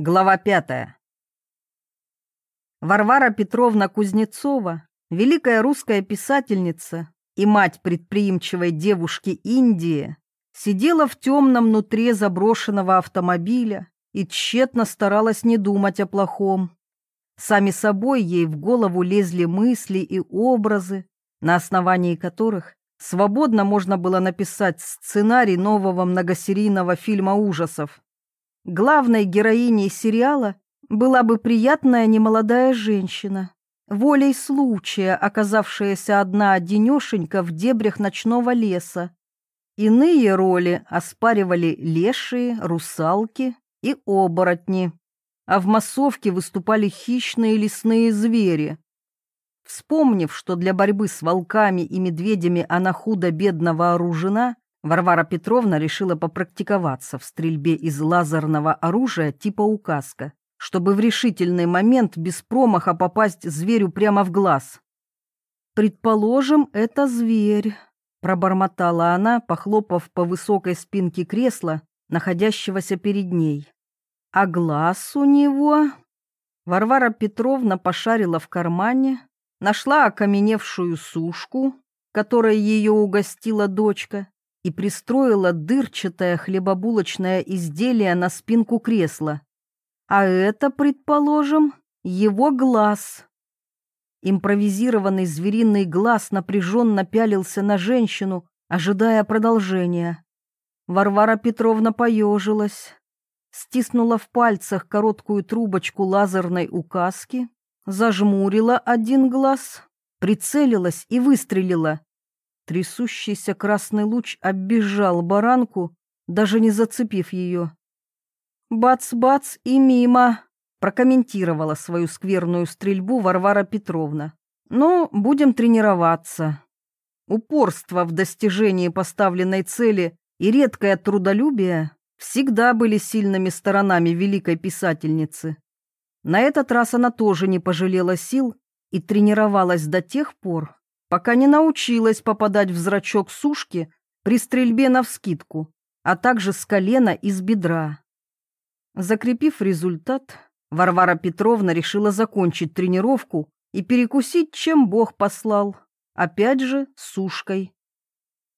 Глава пятая. Варвара Петровна Кузнецова, великая русская писательница и мать предприимчивой девушки Индии, сидела в темном нутре заброшенного автомобиля и тщетно старалась не думать о плохом. Сами собой ей в голову лезли мысли и образы, на основании которых свободно можно было написать сценарий нового многосерийного фильма ужасов. Главной героиней сериала была бы приятная немолодая женщина, волей случая оказавшаяся одна-одинешенька в дебрях ночного леса. Иные роли оспаривали лешие, русалки и оборотни, а в массовке выступали хищные лесные звери. Вспомнив, что для борьбы с волками и медведями она худо-бедно вооружена, Варвара Петровна решила попрактиковаться в стрельбе из лазерного оружия типа указка, чтобы в решительный момент без промаха попасть зверю прямо в глаз. «Предположим, это зверь», — пробормотала она, похлопав по высокой спинке кресла, находящегося перед ней. «А глаз у него...» Варвара Петровна пошарила в кармане, нашла окаменевшую сушку, которой ее угостила дочка, и пристроила дырчатое хлебобулочное изделие на спинку кресла. А это, предположим, его глаз. Импровизированный звериный глаз напряженно пялился на женщину, ожидая продолжения. Варвара Петровна поежилась, стиснула в пальцах короткую трубочку лазерной указки, зажмурила один глаз, прицелилась и выстрелила. Трясущийся красный луч оббежал баранку, даже не зацепив ее. «Бац-бац и мимо!» — прокомментировала свою скверную стрельбу Варвара Петровна. «Но будем тренироваться. Упорство в достижении поставленной цели и редкое трудолюбие всегда были сильными сторонами великой писательницы. На этот раз она тоже не пожалела сил и тренировалась до тех пор, пока не научилась попадать в зрачок сушки при стрельбе навскидку, а также с колена и с бедра. Закрепив результат, Варвара Петровна решила закончить тренировку и перекусить, чем Бог послал, опять же сушкой.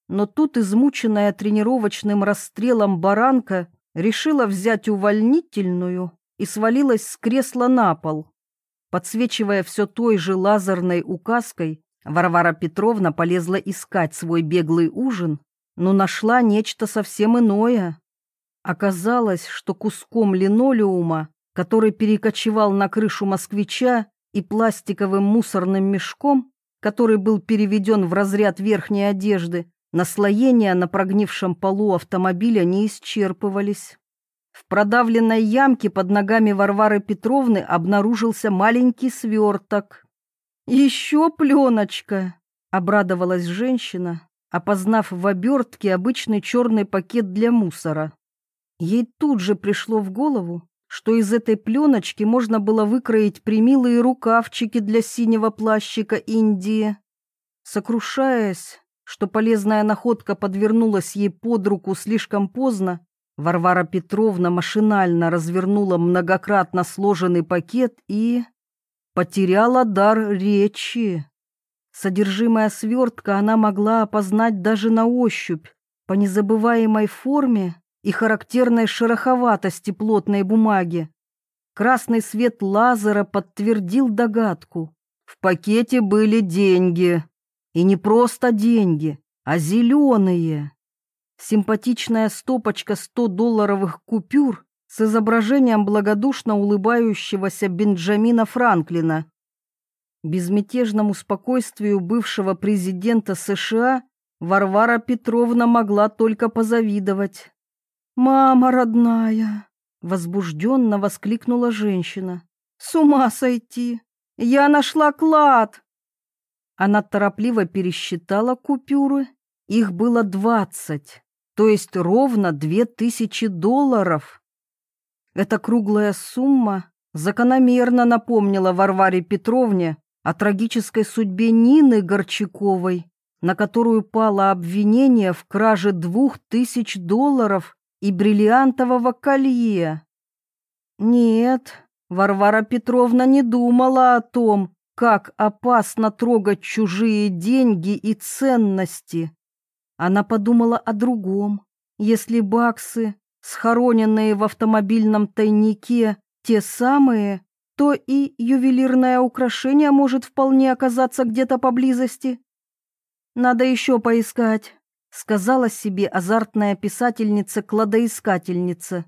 Но тут измученная тренировочным расстрелом баранка решила взять увольнительную и свалилась с кресла на пол. Подсвечивая все той же лазерной указкой, Варвара Петровна полезла искать свой беглый ужин, но нашла нечто совсем иное. Оказалось, что куском линолеума, который перекочевал на крышу москвича, и пластиковым мусорным мешком, который был переведен в разряд верхней одежды, наслоения на прогнившем полу автомобиля не исчерпывались. В продавленной ямке под ногами Варвары Петровны обнаружился маленький сверток. «Еще пленочка!» — обрадовалась женщина, опознав в обертке обычный черный пакет для мусора. Ей тут же пришло в голову, что из этой пленочки можно было выкроить примилые рукавчики для синего плащика Индии. Сокрушаясь, что полезная находка подвернулась ей под руку слишком поздно, Варвара Петровна машинально развернула многократно сложенный пакет и потеряла дар речи. Содержимое свертка она могла опознать даже на ощупь, по незабываемой форме и характерной шероховатости плотной бумаги. Красный свет лазера подтвердил догадку. В пакете были деньги. И не просто деньги, а зеленые. Симпатичная стопочка 100-долларовых купюр с изображением благодушно улыбающегося Бенджамина Франклина. Безмятежному спокойствию бывшего президента США Варвара Петровна могла только позавидовать. «Мама родная!» — возбужденно воскликнула женщина. «С ума сойти! Я нашла клад!» Она торопливо пересчитала купюры. Их было двадцать, то есть ровно две тысячи долларов. Эта круглая сумма закономерно напомнила Варваре Петровне о трагической судьбе Нины Горчаковой, на которую пало обвинение в краже двух тысяч долларов и бриллиантового колье. Нет, Варвара Петровна не думала о том, как опасно трогать чужие деньги и ценности. Она подумала о другом. Если баксы, схороненные в автомобильном тайнике, те самые, то и ювелирное украшение может вполне оказаться где-то поблизости. Надо еще поискать, сказала себе азартная писательница-кладоискательница.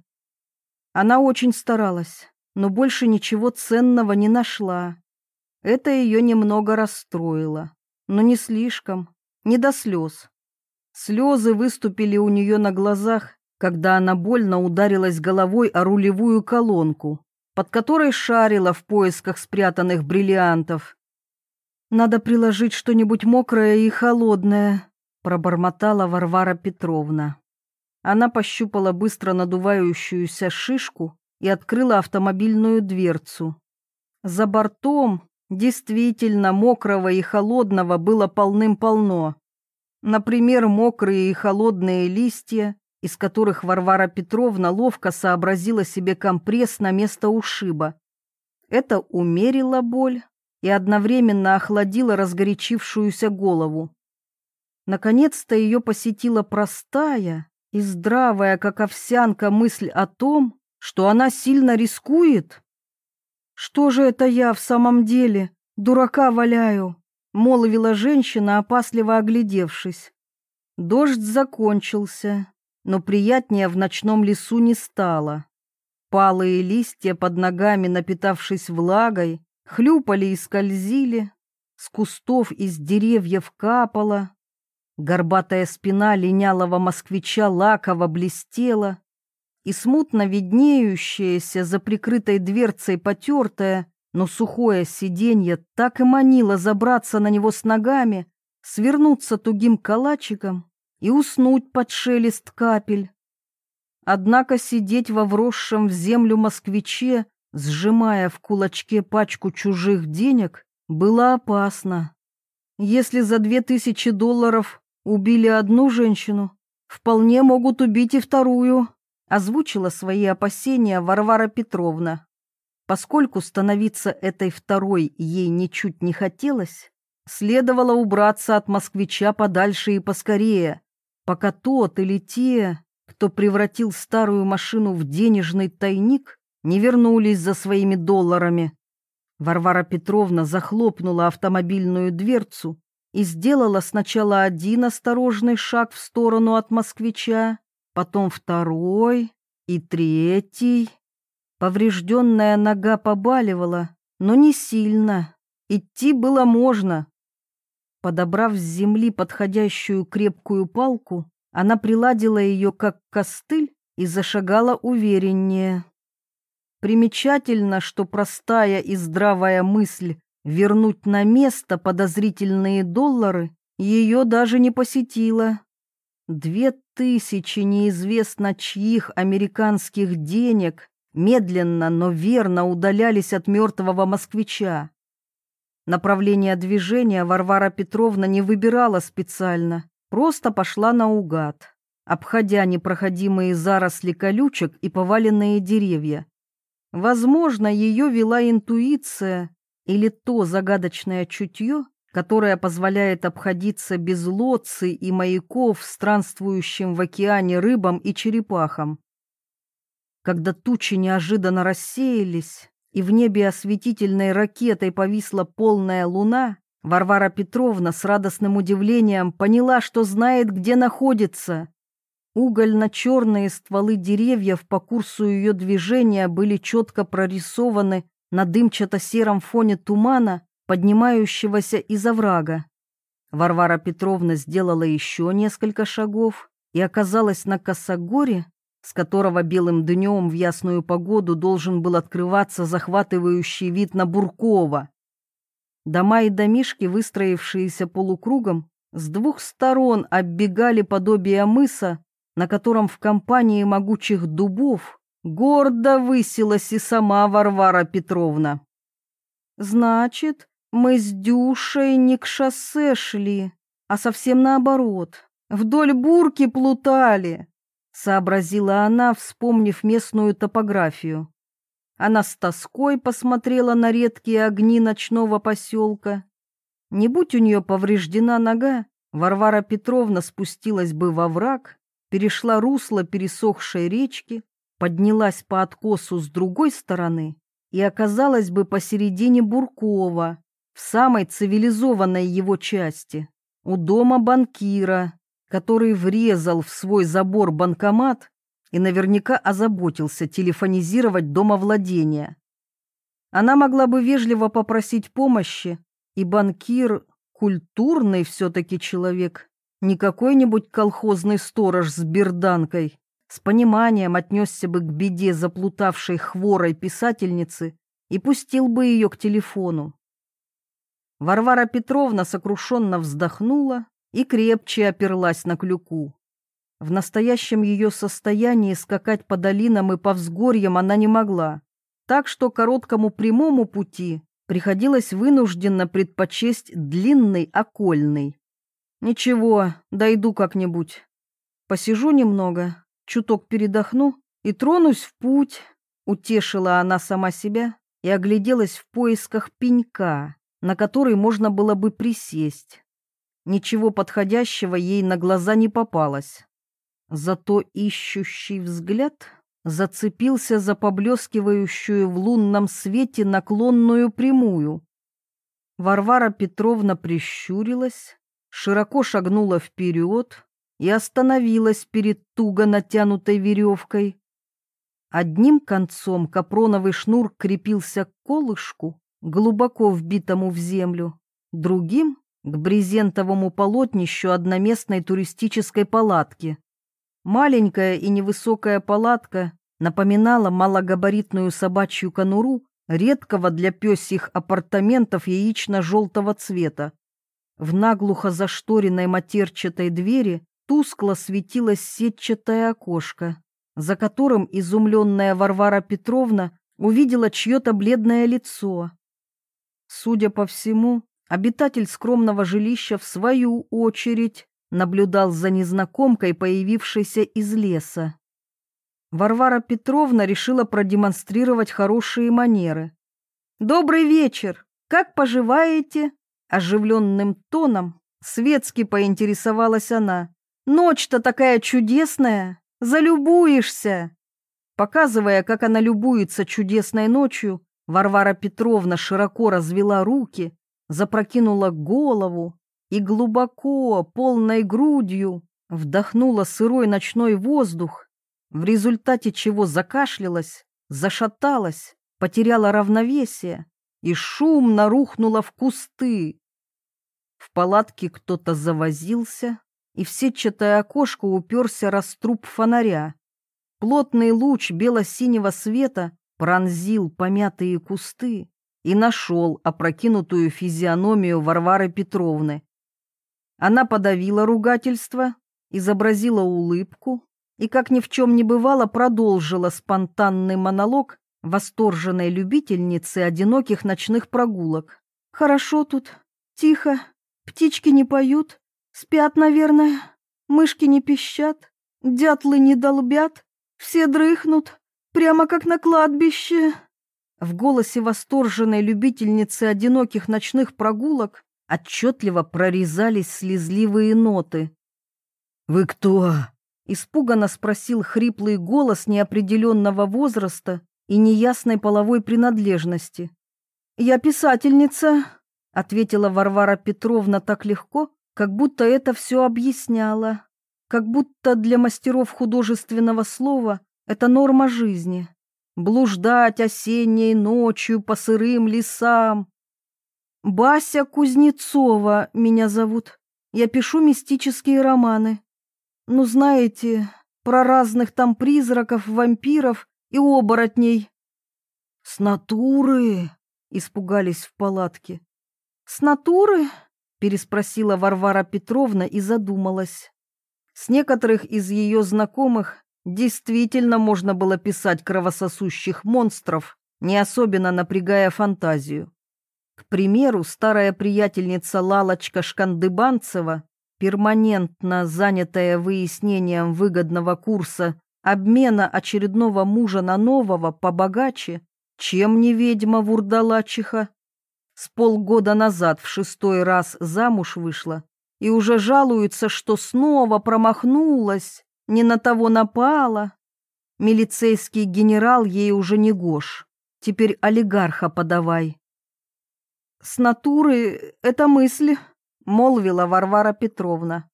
Она очень старалась, но больше ничего ценного не нашла. Это ее немного расстроило, но не слишком, не до слез. Слезы выступили у нее на глазах, когда она больно ударилась головой о рулевую колонку, под которой шарила в поисках спрятанных бриллиантов. «Надо приложить что-нибудь мокрое и холодное», — пробормотала Варвара Петровна. Она пощупала быстро надувающуюся шишку и открыла автомобильную дверцу. За бортом Действительно, мокрого и холодного было полным-полно. Например, мокрые и холодные листья, из которых Варвара Петровна ловко сообразила себе компресс на место ушиба. Это умерило боль и одновременно охладило разгорячившуюся голову. Наконец-то ее посетила простая и здравая, как овсянка, мысль о том, что она сильно рискует, «Что же это я в самом деле? Дурака валяю!» — молвила женщина, опасливо оглядевшись. Дождь закончился, но приятнее в ночном лесу не стало. Палые листья под ногами, напитавшись влагой, хлюпали и скользили, с кустов из деревьев капало, горбатая спина линялого москвича лаково блестела, и смутно виднеющееся за прикрытой дверцей потертое, но сухое сиденье так и манило забраться на него с ногами, свернуться тугим калачиком и уснуть под шелест капель. Однако сидеть во вросшем в землю москвиче, сжимая в кулачке пачку чужих денег, было опасно. Если за две тысячи долларов убили одну женщину, вполне могут убить и вторую озвучила свои опасения Варвара Петровна. Поскольку становиться этой второй ей ничуть не хотелось, следовало убраться от москвича подальше и поскорее, пока тот или те, кто превратил старую машину в денежный тайник, не вернулись за своими долларами. Варвара Петровна захлопнула автомобильную дверцу и сделала сначала один осторожный шаг в сторону от москвича, потом второй и третий. Поврежденная нога побаливала, но не сильно. Идти было можно. Подобрав с земли подходящую крепкую палку, она приладила ее как костыль и зашагала увереннее. Примечательно, что простая и здравая мысль вернуть на место подозрительные доллары ее даже не посетила. Две тысячи неизвестно чьих американских денег медленно, но верно удалялись от мертвого москвича. Направление движения Варвара Петровна не выбирала специально, просто пошла наугад, обходя непроходимые заросли колючек и поваленные деревья. Возможно, ее вела интуиция или то загадочное чутье, которая позволяет обходиться без лодцы и маяков странствующим в океане рыбам и черепахам. Когда тучи неожиданно рассеялись, и в небе осветительной ракетой повисла полная луна, Варвара Петровна с радостным удивлением поняла, что знает, где находится. Угольно-черные стволы деревьев по курсу ее движения были четко прорисованы на дымчато-сером фоне тумана, поднимающегося из оврага. Варвара Петровна сделала еще несколько шагов и оказалась на косогоре, с которого белым днем в ясную погоду должен был открываться захватывающий вид на Буркова. Дома и домишки, выстроившиеся полукругом, с двух сторон оббегали подобие мыса, на котором в компании могучих дубов гордо высилась и сама Варвара Петровна. «Значит, мы с Дюшей не к шоссе шли, а совсем наоборот, вдоль бурки плутали, сообразила она, вспомнив местную топографию. Она с тоской посмотрела на редкие огни ночного поселка. Не будь у нее повреждена нога, Варвара Петровна спустилась бы во враг, перешла русло пересохшей речки, поднялась по откосу с другой стороны и оказалась бы посередине Буркова, в самой цивилизованной его части, у дома банкира, который врезал в свой забор банкомат и наверняка озаботился телефонизировать домовладение. Она могла бы вежливо попросить помощи, и банкир — культурный все-таки человек, не какой-нибудь колхозный сторож с берданкой, с пониманием отнесся бы к беде заплутавшей хворой писательницы и пустил бы ее к телефону. Варвара Петровна сокрушенно вздохнула и крепче оперлась на клюку. В настоящем ее состоянии скакать по долинам и по взгорьям она не могла, так что короткому прямому пути приходилось вынужденно предпочесть длинный окольный. Ничего, дойду как-нибудь. Посижу немного, чуток передохну и тронусь в путь, утешила она сама себя и огляделась в поисках пенька, на который можно было бы присесть. Ничего подходящего ей на глаза не попалось. Зато ищущий взгляд зацепился за поблескивающую в лунном свете наклонную прямую. Варвара Петровна прищурилась, широко шагнула вперед и остановилась перед туго натянутой веревкой. Одним концом капроновый шнур крепился к колышку, глубоко вбитому в землю, другим — к брезентовому полотнищу одноместной туристической палатки. Маленькая и невысокая палатка напоминала малогабаритную собачью конуру редкого для пёсьих апартаментов яично-желтого цвета. В наглухо зашторенной матерчатой двери тускло светилось сетчатое окошко, за которым изумленная Варвара Петровна увидела чье-то бледное лицо. Судя по всему, обитатель скромного жилища в свою очередь наблюдал за незнакомкой, появившейся из леса. Варвара Петровна решила продемонстрировать хорошие манеры. «Добрый вечер! Как поживаете?» Оживленным тоном светски поинтересовалась она. «Ночь-то такая чудесная! Залюбуешься!» Показывая, как она любуется чудесной ночью, Варвара Петровна широко развела руки, запрокинула голову и глубоко, полной грудью вдохнула сырой ночной воздух, в результате чего закашлялась, зашаталась, потеряла равновесие и шумно рухнула в кусты. В палатке кто-то завозился, и в сетчатое окошко уперся раструб фонаря. Плотный луч бело-синего света пронзил помятые кусты и нашел опрокинутую физиономию Варвары Петровны. Она подавила ругательство, изобразила улыбку и, как ни в чем не бывало, продолжила спонтанный монолог восторженной любительницы одиноких ночных прогулок. «Хорошо тут, тихо, птички не поют, спят, наверное, мышки не пищат, дятлы не долбят, все дрыхнут, прямо как на кладбище». В голосе восторженной любительницы одиноких ночных прогулок отчетливо прорезались слезливые ноты. «Вы кто?» — испуганно спросил хриплый голос неопределенного возраста и неясной половой принадлежности. «Я писательница», — ответила Варвара Петровна так легко, как будто это все объясняло, как будто для мастеров художественного слова это норма жизни. Блуждать осенней ночью по сырым лесам, Бася Кузнецова меня зовут. Я пишу мистические романы. Ну, знаете, про разных там призраков, вампиров и оборотней. С натуры? Испугались в палатке. С натуры? Переспросила Варвара Петровна и задумалась. С некоторых из ее знакомых действительно можно было писать кровососущих монстров, не особенно напрягая фантазию. К примеру, старая приятельница Лалочка Шкандыбанцева, перманентно занятая выяснением выгодного курса обмена очередного мужа на нового побогаче, Чем не ведьма вурдалачиха? С полгода назад в шестой раз замуж вышла и уже жалуется, что снова промахнулась, не на того напала. Милицейский генерал ей уже не гош, теперь олигарха подавай. С натуры это мысль, молвила Варвара Петровна.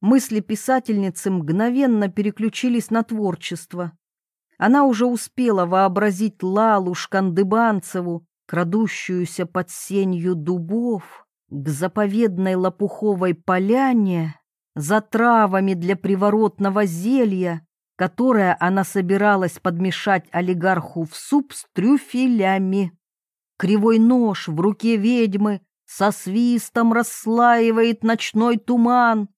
Мысли писательницы мгновенно переключились на творчество. Она уже успела вообразить Лалу Шкандыбанцеву, крадущуюся под сенью дубов, к заповедной лопуховой поляне, за травами для приворотного зелья, которое она собиралась подмешать олигарху в суп с трюфелями. Кривой нож в руке ведьмы со свистом расслаивает ночной туман.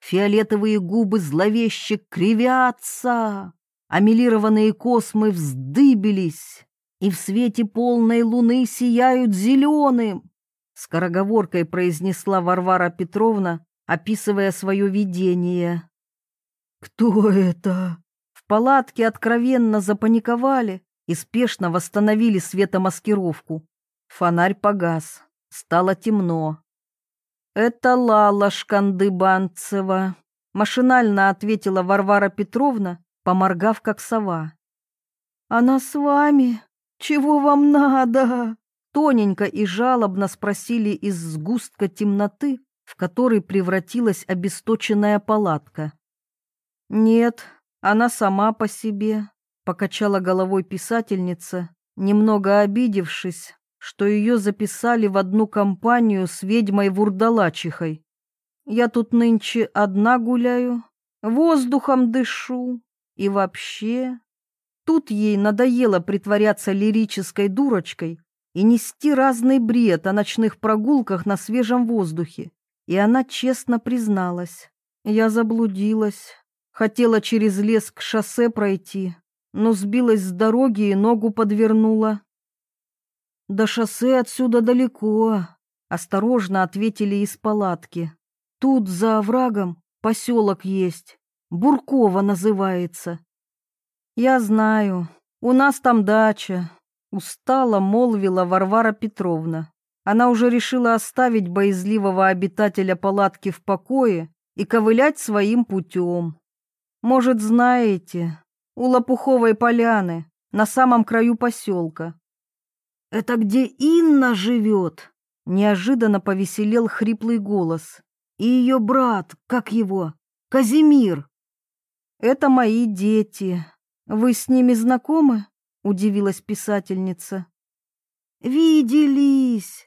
Фиолетовые губы зловеще кривятся, амелированные космы вздыбились, и в свете полной луны сияют зеленым. Скороговоркой произнесла Варвара Петровна, описывая свое видение. «Кто это?» В палатке откровенно запаниковали и спешно восстановили светомаскировку. Фонарь погас. Стало темно. «Это Лала Шкандыбанцева», — машинально ответила Варвара Петровна, поморгав как сова. «Она с вами? Чего вам надо?» Тоненько и жалобно спросили из сгустка темноты, в который превратилась обесточенная палатка. «Нет, она сама по себе», — покачала головой писательница, немного обидевшись, что ее записали в одну компанию с ведьмой-вурдалачихой. Я тут нынче одна гуляю, воздухом дышу и вообще. Тут ей надоело притворяться лирической дурочкой и нести разный бред о ночных прогулках на свежем воздухе. И она честно призналась. Я заблудилась, хотела через лес к шоссе пройти, но сбилась с дороги и ногу подвернула. «До шоссе отсюда далеко», — осторожно ответили из палатки. «Тут за оврагом поселок есть, Буркова называется». «Я знаю, у нас там дача», — устало молвила Варвара Петровна. Она уже решила оставить боязливого обитателя палатки в покое и ковылять своим путем. «Может, знаете, у Лопуховой поляны, на самом краю поселка, «Это где Инна живет?» Неожиданно повеселел хриплый голос. «И ее брат, как его? Казимир!» «Это мои дети. Вы с ними знакомы?» Удивилась писательница. «Виделись!»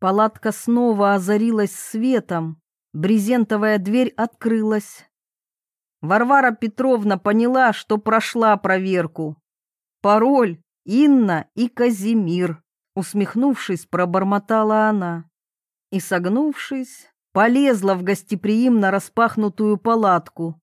Палатка снова озарилась светом. Брезентовая дверь открылась. Варвара Петровна поняла, что прошла проверку. Пароль Инна и Казимир, усмехнувшись, пробормотала она. И, согнувшись, полезла в гостеприимно распахнутую палатку,